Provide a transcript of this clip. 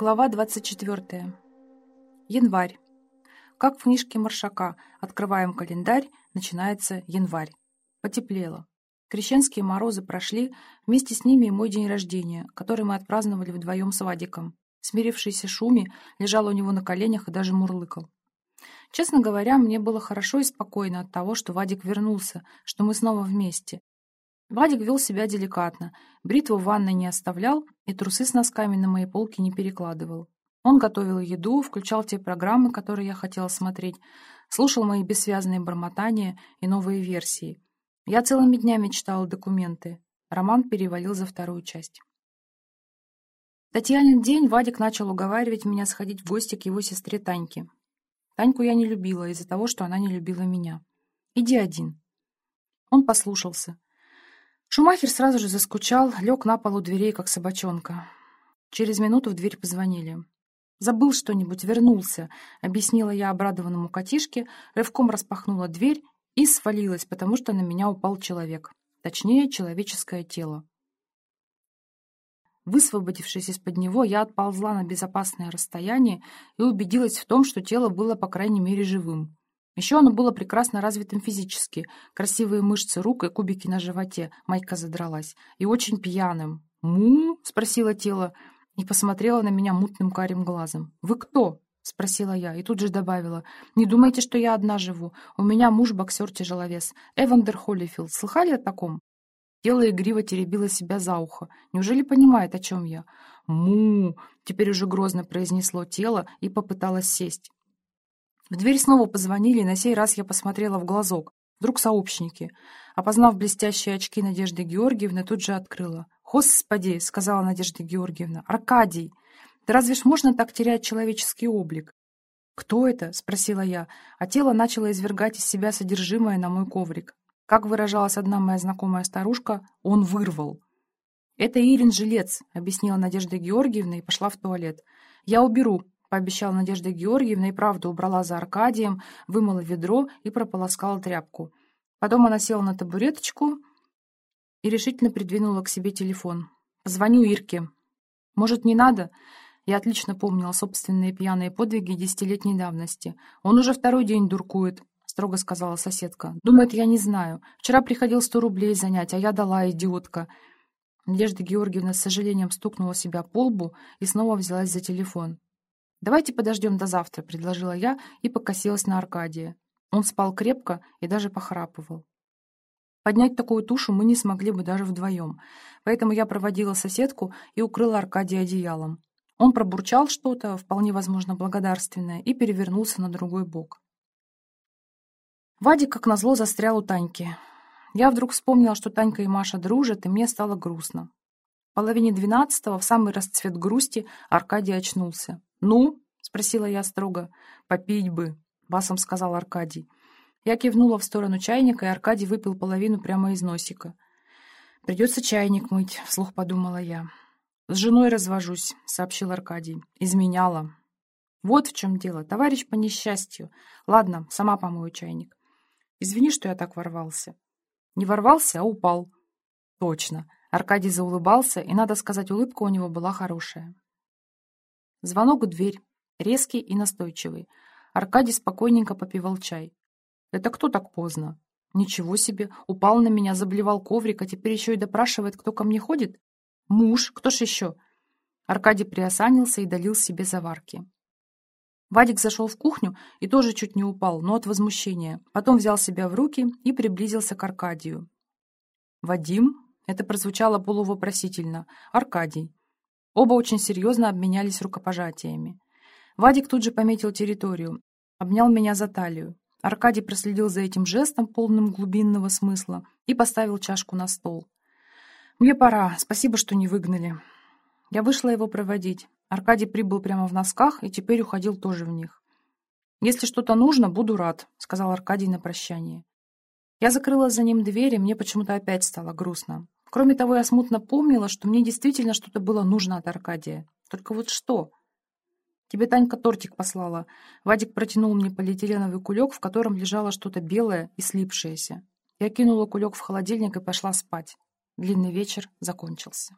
Глава 24. Январь. Как в книжке Маршака «Открываем календарь», начинается январь. Потеплело. Крещенские морозы прошли, вместе с ними и мой день рождения, который мы отпраздновали вдвоем с Вадиком. Смирившийся Шуми лежал у него на коленях и даже мурлыкал. Честно говоря, мне было хорошо и спокойно от того, что Вадик вернулся, что мы снова вместе. Вадик вел себя деликатно, бритву в ванной не оставлял и трусы с носками на моей полке не перекладывал. Он готовил еду, включал те программы, которые я хотела смотреть, слушал мои бессвязные бормотания и новые версии. Я целыми днями читала документы. Роман перевалил за вторую часть. Татьянин день Вадик начал уговаривать меня сходить в гости к его сестре Таньке. Таньку я не любила из-за того, что она не любила меня. «Иди один». Он послушался. Шумахер сразу же заскучал, лег на полу дверей, как собачонка. Через минуту в дверь позвонили. «Забыл что-нибудь, вернулся», — объяснила я обрадованному котишке, рывком распахнула дверь и свалилась, потому что на меня упал человек. Точнее, человеческое тело. Высвободившись из-под него, я отползла на безопасное расстояние и убедилась в том, что тело было, по крайней мере, живым. Еще оно было прекрасно развитым физически, красивые мышцы рук и кубики на животе, майка задралась, и очень пьяным. «Му?» — спросила тело и посмотрела на меня мутным карим глазом. «Вы кто?» — спросила я и тут же добавила. «Не думайте, что я одна живу. У меня муж-боксер-тяжеловес. Эвандер Холлифилд. Слыхали о таком?» Тело игриво теребило себя за ухо. Неужели понимает, о чем я? «Му!» — теперь уже грозно произнесло тело и попыталась сесть. В дверь снова позвонили, и на сей раз я посмотрела в глазок. Вдруг сообщники. Опознав блестящие очки Надежды Георгиевны, тут же открыла. «Господи!» — сказала Надежда Георгиевна. «Аркадий! Да разве ж можно так терять человеческий облик?» «Кто это?» — спросила я, а тело начало извергать из себя содержимое на мой коврик. Как выражалась одна моя знакомая старушка, он вырвал. «Это Ирин Жилец», — объяснила Надежда Георгиевна и пошла в туалет. «Я уберу», — пообещала Надежда Георгиевна и правда убрала за Аркадием, вымыла ведро и прополоскала тряпку. Потом она села на табуреточку и решительно придвинула к себе телефон. «Звоню Ирке». «Может, не надо?» Я отлично помнила собственные пьяные подвиги десятилетней давности. Он уже второй день дуркует, строго сказала соседка. «Думает, я не знаю. Вчера приходил сто рублей занять, а я дала, идиотка». Надежда Георгиевна с сожалением стукнула себя по лбу и снова взялась за телефон. «Давайте подождем до завтра», — предложила я и покосилась на Аркадия. Он спал крепко и даже похрапывал. Поднять такую тушу мы не смогли бы даже вдвоем, поэтому я проводила соседку и укрыла Аркадия одеялом. Он пробурчал что-то, вполне возможно благодарственное, и перевернулся на другой бок. Вадик, как назло, застрял у Таньки. Я вдруг вспомнила, что Танька и Маша дружат, и мне стало грустно. В половине двенадцатого, в самый расцвет грусти, Аркадий очнулся. «Ну?» — спросила я строго. «Попить бы», — басом сказал Аркадий. Я кивнула в сторону чайника, и Аркадий выпил половину прямо из носика. «Придется чайник мыть», — вслух подумала я. «С женой развожусь», — сообщил Аркадий. «Изменяла». «Вот в чем дело, товарищ по несчастью. Ладно, сама помою чайник». Извини, что я так ворвался. Не ворвался, а упал. Точно. Аркадий заулыбался, и, надо сказать, улыбка у него была хорошая. Звонок в дверь. Резкий и настойчивый. Аркадий спокойненько попивал чай. «Это кто так поздно?» «Ничего себе! Упал на меня, заблевал коврик, а теперь еще и допрашивает, кто ко мне ходит?» «Муж! Кто ж еще?» Аркадий приосанился и долил себе заварки. Вадик зашел в кухню и тоже чуть не упал, но от возмущения. Потом взял себя в руки и приблизился к Аркадию. «Вадим?» — это прозвучало полувопросительно. «Аркадий». Оба очень серьезно обменялись рукопожатиями. Вадик тут же пометил территорию, обнял меня за талию. Аркадий проследил за этим жестом, полным глубинного смысла, и поставил чашку на стол. «Мне пора. Спасибо, что не выгнали». Я вышла его проводить. Аркадий прибыл прямо в носках и теперь уходил тоже в них. «Если что-то нужно, буду рад», — сказал Аркадий на прощание. Я закрыла за ним дверь, и мне почему-то опять стало грустно. Кроме того, я смутно помнила, что мне действительно что-то было нужно от Аркадия. Только вот что? Тебе Танька тортик послала. Вадик протянул мне полиэтиленовый кулек, в котором лежало что-то белое и слипшееся. Я кинула кулек в холодильник и пошла спать. Длинный вечер закончился.